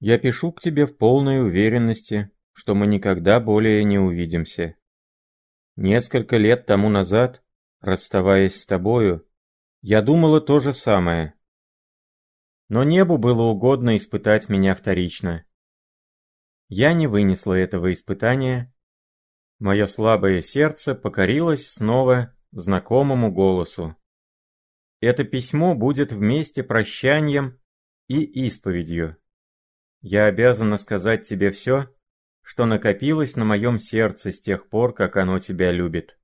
Я пишу к тебе в полной уверенности, что мы никогда более не увидимся. Несколько лет тому назад, расставаясь с тобою, я думала то же самое. Но небу было угодно испытать меня вторично. Я не вынесла этого испытания. Мое слабое сердце покорилось снова знакомому голосу. Это письмо будет вместе прощанием и исповедью. Я обязана сказать тебе все, что накопилось на моем сердце с тех пор, как оно тебя любит.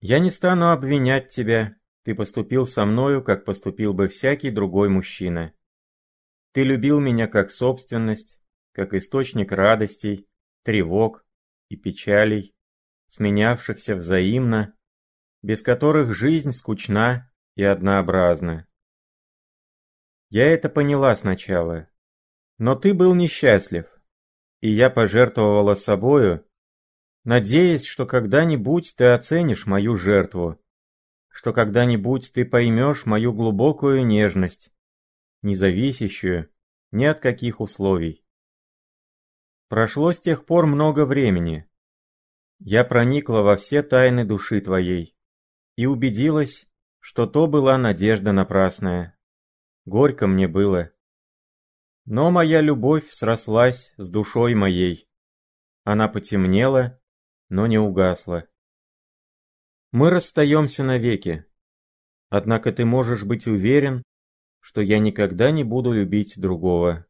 Я не стану обвинять тебя, ты поступил со мною, как поступил бы всякий другой мужчина. Ты любил меня как собственность, как источник радостей, тревог и печалей, сменявшихся взаимно, без которых жизнь скучна и однообразна. Я это поняла сначала, но ты был несчастлив, и я пожертвовала собою, надеясь, что когда-нибудь ты оценишь мою жертву, что когда-нибудь ты поймешь мою глубокую нежность, не зависящую ни от каких условий. Прошло с тех пор много времени. Я проникла во все тайны души твоей и убедилась, что то была надежда напрасная. Горько мне было. Но моя любовь срослась с душой моей. Она потемнела, но не угасла. Мы расстаемся навеки. Однако ты можешь быть уверен, что я никогда не буду любить другого.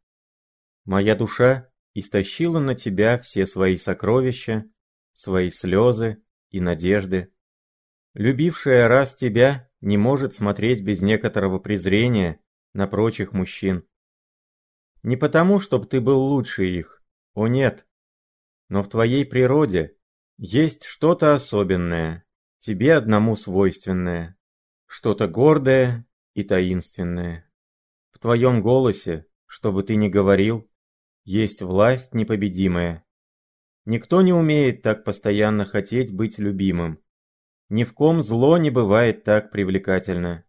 Моя душа истощила на тебя все свои сокровища, свои слезы и надежды. Любившая раз тебя не может смотреть без некоторого презрения на прочих мужчин. Не потому, чтобы ты был лучше их, о нет, но в твоей природе есть что-то особенное, тебе одному свойственное, что-то гордое и таинственное. В твоем голосе, что бы ты ни говорил, есть власть непобедимая. Никто не умеет так постоянно хотеть быть любимым. Ни в ком зло не бывает так привлекательно.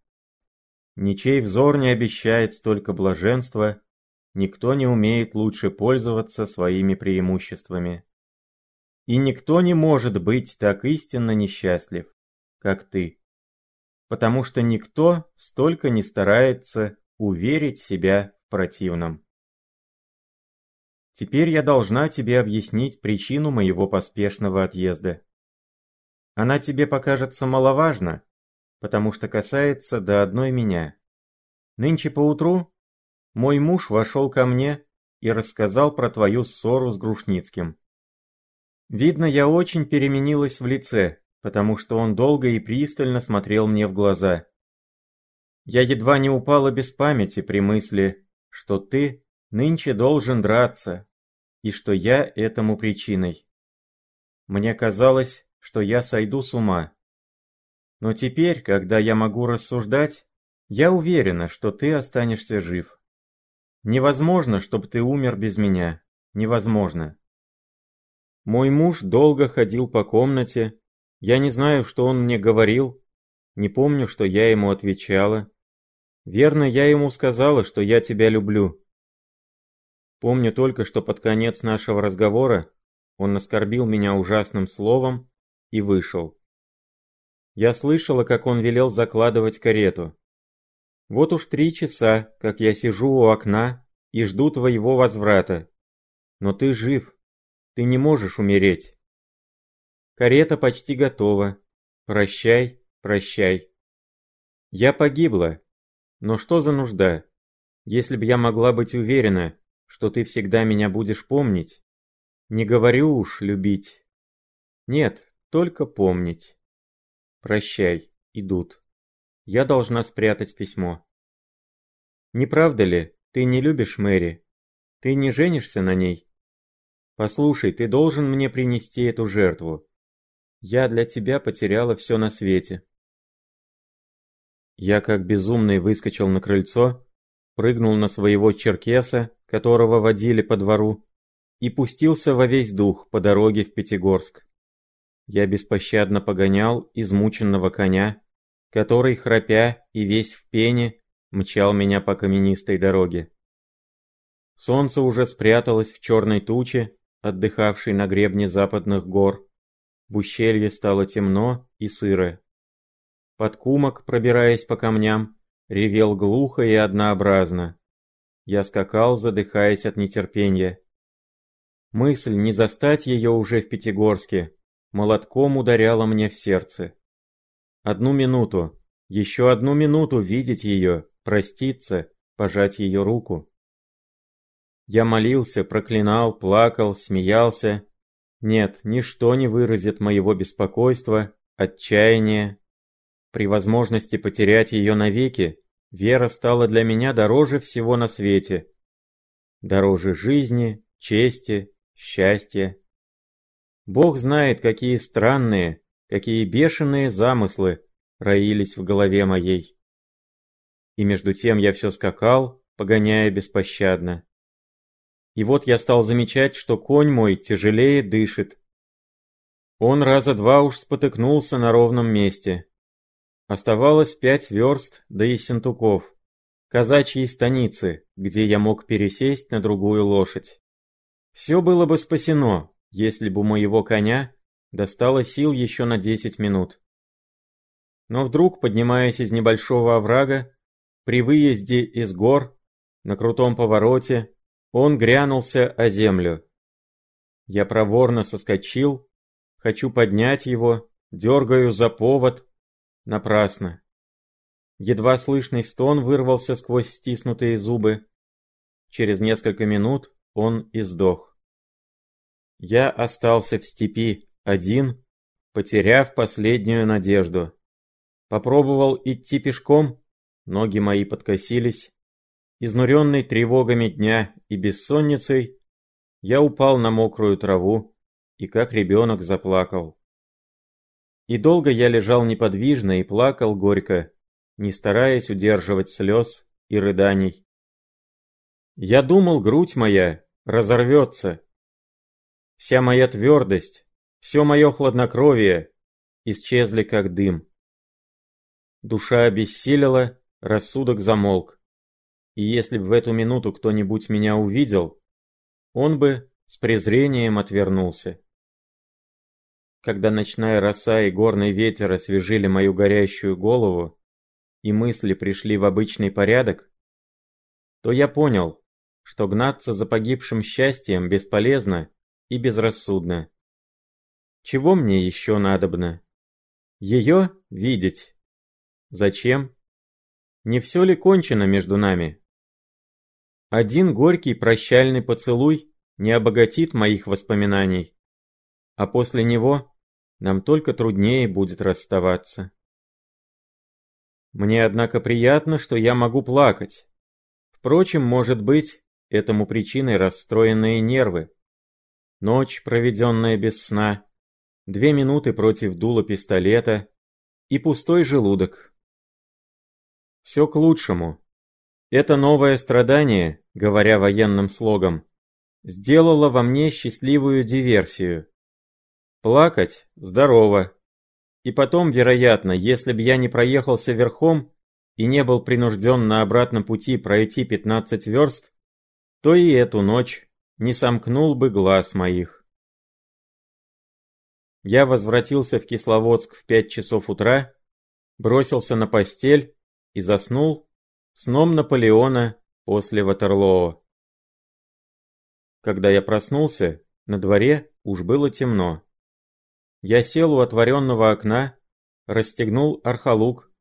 Ничей взор не обещает столько блаженства, никто не умеет лучше пользоваться своими преимуществами. И никто не может быть так истинно несчастлив, как ты. Потому что никто столько не старается уверить себя в противном. Теперь я должна тебе объяснить причину моего поспешного отъезда. Она тебе покажется маловажна, потому что касается до одной меня. Нынче поутру мой муж вошел ко мне и рассказал про твою ссору с Грушницким. Видно, я очень переменилась в лице, потому что он долго и пристально смотрел мне в глаза. Я едва не упала без памяти при мысли, что ты нынче должен драться, и что я этому причиной. Мне казалось, что я сойду с ума. Но теперь, когда я могу рассуждать, я уверена, что ты останешься жив. Невозможно, чтобы ты умер без меня. Невозможно. Мой муж долго ходил по комнате. Я не знаю, что он мне говорил. Не помню, что я ему отвечала. Верно, я ему сказала, что я тебя люблю. Помню только, что под конец нашего разговора он оскорбил меня ужасным словом и вышел. Я слышала, как он велел закладывать карету. Вот уж три часа, как я сижу у окна и жду твоего возврата. Но ты жив, ты не можешь умереть. Карета почти готова. Прощай, прощай. Я погибла. Но что за нужда? Если б я могла быть уверена, что ты всегда меня будешь помнить. Не говорю уж любить. Нет, только помнить. Прощай, идут. Я должна спрятать письмо. Не правда ли, ты не любишь Мэри? Ты не женишься на ней? Послушай, ты должен мне принести эту жертву. Я для тебя потеряла все на свете. Я как безумный выскочил на крыльцо, прыгнул на своего черкеса, которого водили по двору, и пустился во весь дух по дороге в Пятигорск. Я беспощадно погонял измученного коня, который, храпя и весь в пене, мчал меня по каменистой дороге. Солнце уже спряталось в черной туче, отдыхавшей на гребне западных гор. В ущелье стало темно и сыро. Подкумок, пробираясь по камням, ревел глухо и однообразно. Я скакал, задыхаясь от нетерпения. Мысль не застать ее уже в Пятигорске молотком ударяла мне в сердце. Одну минуту, еще одну минуту видеть ее, проститься, пожать ее руку. Я молился, проклинал, плакал, смеялся. Нет, ничто не выразит моего беспокойства, отчаяния. При возможности потерять ее навеки, вера стала для меня дороже всего на свете. Дороже жизни, чести, счастья. Бог знает, какие странные, какие бешеные замыслы роились в голове моей. И между тем я все скакал, погоняя беспощадно. И вот я стал замечать, что конь мой тяжелее дышит. Он раза два уж спотыкнулся на ровном месте. Оставалось пять верст до Ессентуков, казачьей станицы, где я мог пересесть на другую лошадь. Все было бы спасено, если бы моего коня достало сил еще на десять минут. Но вдруг, поднимаясь из небольшого оврага, при выезде из гор, на крутом повороте, он грянулся о землю. Я проворно соскочил, хочу поднять его, дергаю за повод. Напрасно. Едва слышный стон вырвался сквозь стиснутые зубы. Через несколько минут он издох. Я остался в степи, один, потеряв последнюю надежду. Попробовал идти пешком, ноги мои подкосились. Изнуренный тревогами дня и бессонницей, я упал на мокрую траву и как ребенок заплакал. И долго я лежал неподвижно и плакал горько, не стараясь удерживать слез и рыданий. Я думал, грудь моя разорвется. Вся моя твердость, все мое хладнокровие исчезли как дым. Душа обессилила, рассудок замолк и если бы в эту минуту кто-нибудь меня увидел, он бы с презрением отвернулся. Когда ночная роса и горный ветер освежили мою горящую голову, и мысли пришли в обычный порядок, то я понял, что гнаться за погибшим счастьем бесполезно и безрассудно. Чего мне еще надобно? Ее видеть. Зачем? Не все ли кончено между нами? Один горький прощальный поцелуй не обогатит моих воспоминаний, а после него нам только труднее будет расставаться. Мне, однако, приятно, что я могу плакать. Впрочем, может быть, этому причиной расстроенные нервы. Ночь, проведенная без сна, две минуты против дула пистолета и пустой желудок. Все к лучшему. Это новое страдание, говоря военным слогом, сделало во мне счастливую диверсию. Плакать – здорово. И потом, вероятно, если бы я не проехался верхом и не был принужден на обратном пути пройти 15 верст, то и эту ночь не сомкнул бы глаз моих. Я возвратился в Кисловодск в пять часов утра, бросился на постель и заснул Сном Наполеона после Ватерлоо. Когда я проснулся, на дворе уж было темно. Я сел у отворенного окна, расстегнул архалук,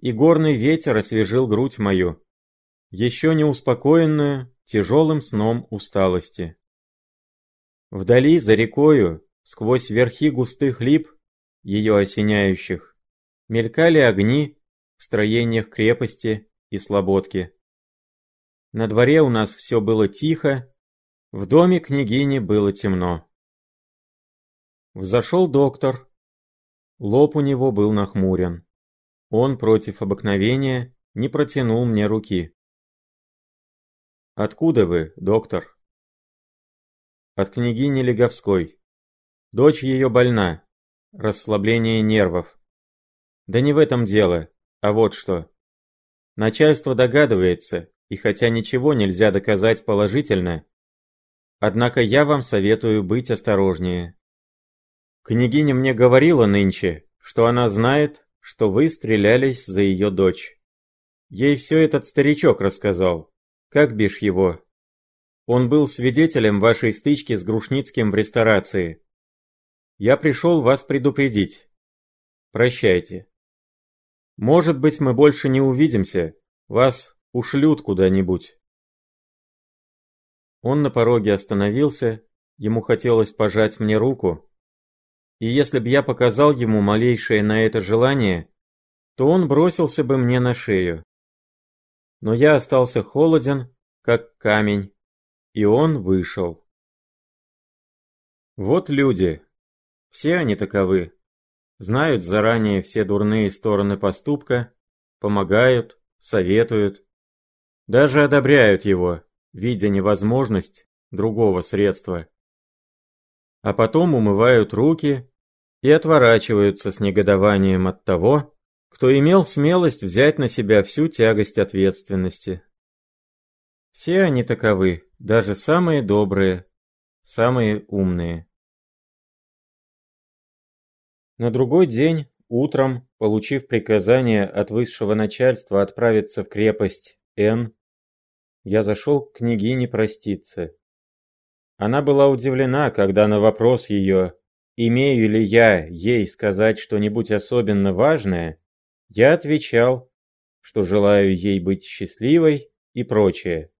и горный ветер освежил грудь мою, еще не успокоенную тяжелым сном усталости. Вдали, за рекою, сквозь верхи густых лип, ее осеняющих, мелькали огни в строениях крепости и слободки. На дворе у нас все было тихо, в доме княгини было темно. Взошел доктор. Лоб у него был нахмурен. Он против обыкновения не протянул мне руки. «Откуда вы, доктор?» «От княгини Леговской. Дочь ее больна. Расслабление нервов. Да не в этом дело, а вот что. Начальство догадывается, и хотя ничего нельзя доказать положительно, однако я вам советую быть осторожнее. Княгиня мне говорила нынче, что она знает, что вы стрелялись за ее дочь. Ей все этот старичок рассказал. Как бишь его? Он был свидетелем вашей стычки с Грушницким в ресторации. Я пришел вас предупредить. Прощайте. Может быть, мы больше не увидимся. Вас ушлют куда-нибудь. Он на пороге остановился, ему хотелось пожать мне руку. И если б я показал ему малейшее на это желание, то он бросился бы мне на шею. Но я остался холоден, как камень, и он вышел. Вот люди. Все они таковы знают заранее все дурные стороны поступка, помогают, советуют, даже одобряют его, видя невозможность другого средства. А потом умывают руки и отворачиваются с негодованием от того, кто имел смелость взять на себя всю тягость ответственности. Все они таковы, даже самые добрые, самые умные. На другой день, утром, получив приказание от высшего начальства отправиться в крепость Н, я зашел к княгине проститься. Она была удивлена, когда на вопрос ее, имею ли я ей сказать что-нибудь особенно важное, я отвечал, что желаю ей быть счастливой и прочее.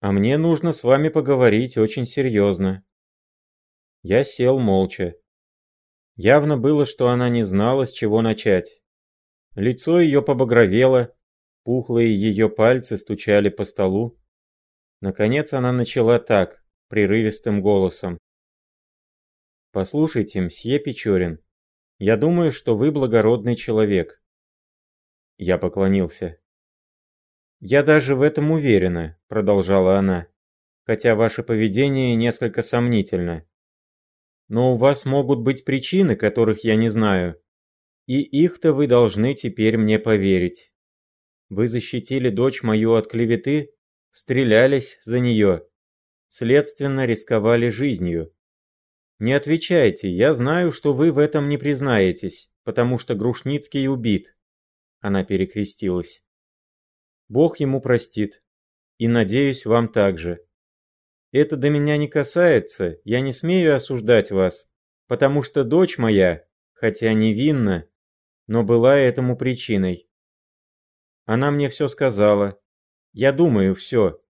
А мне нужно с вами поговорить очень серьезно. Я сел молча. Явно было, что она не знала, с чего начать. Лицо ее побагровело, пухлые ее пальцы стучали по столу. Наконец она начала так, прерывистым голосом. «Послушайте, мсье Печорин, я думаю, что вы благородный человек». Я поклонился. «Я даже в этом уверена», — продолжала она, «хотя ваше поведение несколько сомнительно. Но у вас могут быть причины, которых я не знаю. И их-то вы должны теперь мне поверить. Вы защитили дочь мою от клеветы, стрелялись за нее, следственно рисковали жизнью. Не отвечайте, я знаю, что вы в этом не признаетесь, потому что Грушницкий убит. Она перекрестилась. Бог ему простит. И надеюсь, вам также. Это до меня не касается, я не смею осуждать вас, потому что дочь моя, хотя невинна, но была этому причиной. Она мне все сказала. Я думаю, все.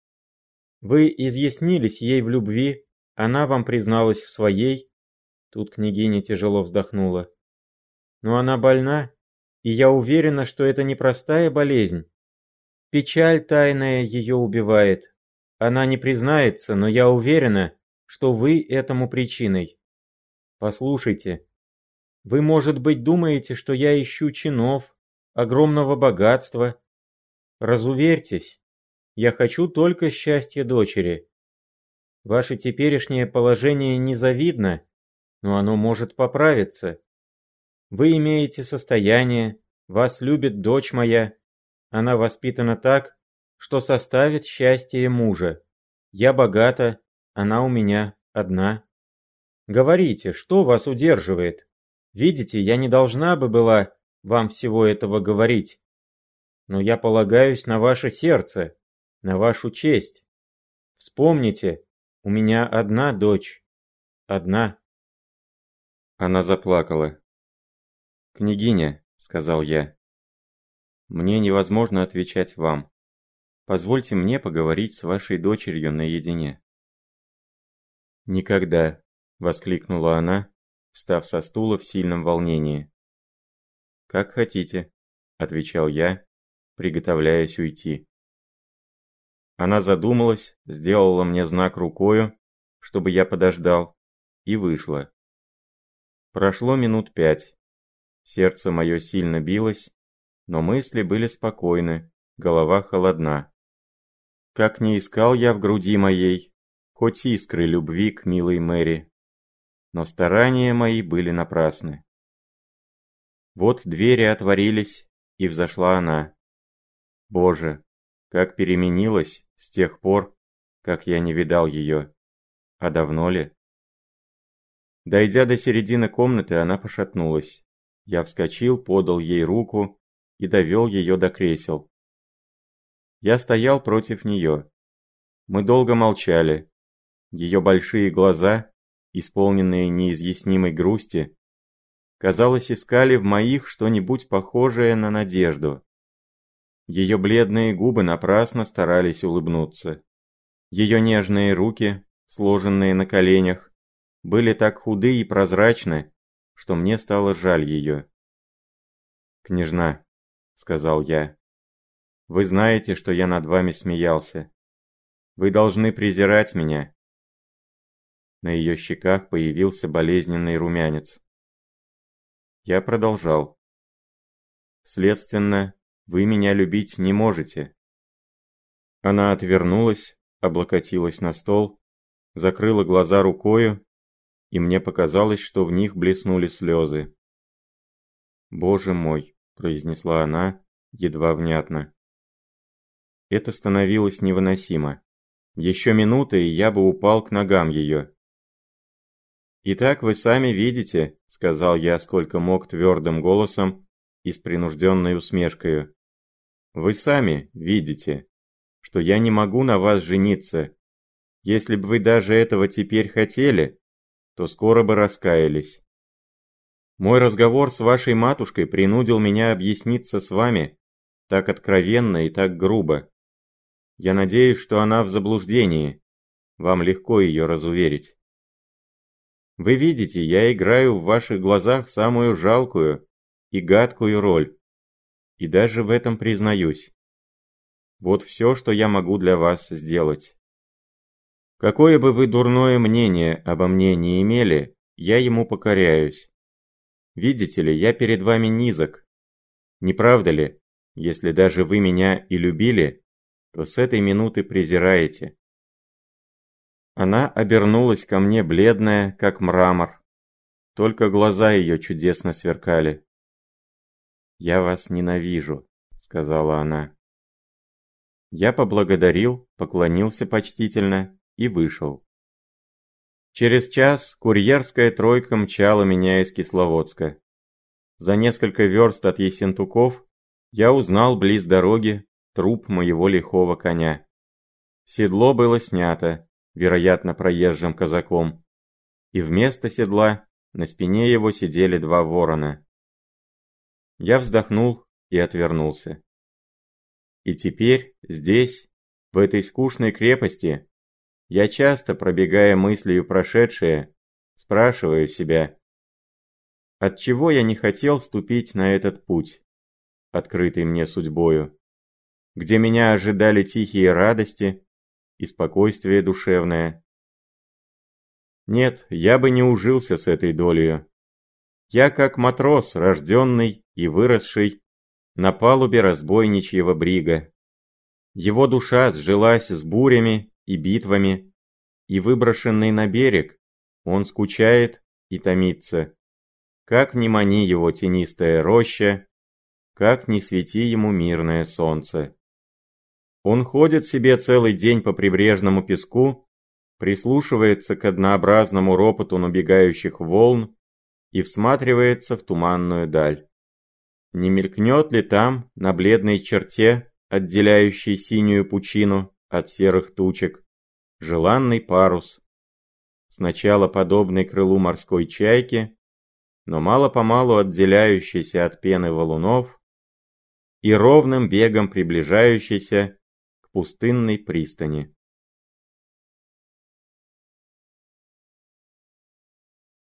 Вы изъяснились ей в любви, она вам призналась в своей. Тут княгиня тяжело вздохнула. Но она больна, и я уверена, что это непростая болезнь. Печаль тайная ее убивает, она не признается, но я уверена, что вы этому причиной. Послушайте, вы, может быть, думаете, что я ищу чинов, огромного богатства. Разуверьтесь, я хочу только счастья дочери. Ваше теперешнее положение незавидно, но оно может поправиться. Вы имеете состояние, вас любит дочь моя, она воспитана так, что составит счастье мужа. Я богата, она у меня одна. Говорите, что вас удерживает? Видите, я не должна бы была вам всего этого говорить. Но я полагаюсь на ваше сердце, на вашу честь. Вспомните, у меня одна дочь. Одна. Она заплакала. «Княгиня», — сказал я, — «мне невозможно отвечать вам. Позвольте мне поговорить с вашей дочерью наедине». «Никогда», — воскликнула она, встав со стула в сильном волнении. «Как хотите», — отвечал я, приготовляясь уйти. Она задумалась, сделала мне знак рукою, чтобы я подождал, и вышла. Прошло минут пять. Сердце мое сильно билось, но мысли были спокойны, голова холодна. Как не искал я в груди моей, хоть искры любви к милой Мэри, но старания мои были напрасны. Вот двери отворились, и взошла она. Боже, как переменилась с тех пор, как я не видал ее. А давно ли? Дойдя до середины комнаты, она пошатнулась. Я вскочил, подал ей руку и довел ее до кресел. Я стоял против нее. Мы долго молчали. Ее большие глаза, исполненные неизъяснимой грусти, казалось, искали в моих что-нибудь похожее на надежду. Ее бледные губы напрасно старались улыбнуться. Ее нежные руки, сложенные на коленях, были так худы и прозрачны, что мне стало жаль ее. «Княжна», — сказал я, — «вы знаете, что я над вами смеялся. Вы должны презирать меня». На ее щеках появился болезненный румянец. Я продолжал. «Следственно, вы меня любить не можете». Она отвернулась, облокотилась на стол, закрыла глаза рукою, и мне показалось, что в них блеснули слезы. «Боже мой!» – произнесла она, едва внятно. Это становилось невыносимо. Еще минута, и я бы упал к ногам ее. «Итак, вы сами видите», — сказал я сколько мог твердым голосом и с принужденной усмешкой. «Вы сами видите, что я не могу на вас жениться. Если бы вы даже этого теперь хотели, то скоро бы раскаялись. Мой разговор с вашей матушкой принудил меня объясниться с вами так откровенно и так грубо. Я надеюсь, что она в заблуждении. Вам легко ее разуверить. Вы видите, я играю в ваших глазах самую жалкую и гадкую роль. И даже в этом признаюсь. Вот все, что я могу для вас сделать. Какое бы вы дурное мнение обо мне не имели, я ему покоряюсь. Видите ли, я перед вами низок. Не правда ли, если даже вы меня и любили, то с этой минуты презираете. Она обернулась ко мне бледная, как мрамор. Только глаза ее чудесно сверкали. «Я вас ненавижу», — сказала она. Я поблагодарил, поклонился почтительно и вышел. Через час курьерская тройка мчала меня из Кисловодска. За несколько верст от Есентуков я узнал близ дороги труп моего лихого коня. Седло было снято, вероятно, проезжим казаком, и вместо седла на спине его сидели два ворона. Я вздохнул и отвернулся. И теперь, здесь, в этой скучной крепости, я часто, пробегая мыслью прошедшее, спрашиваю себя, отчего я не хотел ступить на этот путь, открытый мне судьбою, где меня ожидали тихие радости и спокойствие душевное. Нет, я бы не ужился с этой долей. Я как матрос, рожденный и выросший на палубе разбойничьего брига. Его душа сжилась с бурями и битвами, и выброшенный на берег, он скучает и томится. Как ни мани его тенистая роща, как ни свети ему мирное солнце. Он ходит себе целый день по прибрежному песку, прислушивается к однообразному ропоту набегающих волн и всматривается в туманную даль. Не мелькнет ли там, на бледной черте, отделяющей синюю пучину от серых тучек, желанный парус, сначала подобный крылу морской чайки, но мало-помалу отделяющийся от пены валунов и ровным бегом приближающийся пустынной пристани.